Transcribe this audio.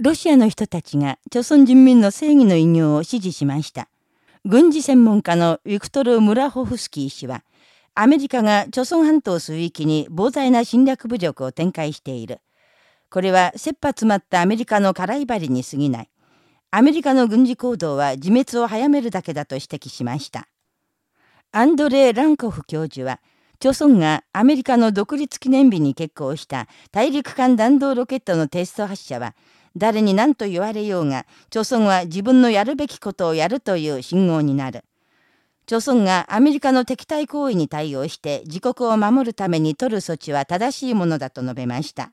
ロシアの人たちが、朝鮮人民の正義の偉業を支持しました。軍事専門家のウィクトル・ムラホフスキー氏は、アメリカが朝鮮半島水域に膨大な侵略武力を展開している。これは切羽詰まったアメリカの辛い針に過ぎない。アメリカの軍事行動は自滅を早めるだけだと指摘しました。アンドレイ・ランコフ教授は、朝鮮がアメリカの独立記念日に決行した大陸間弾道ロケットのテスト発射は、誰に何と言われようが、朝鮮は自分のやるべきことをやるという信号になる。朝鮮がアメリカの敵対行為に対応して自国を守るために取る措置は正しいものだと述べました。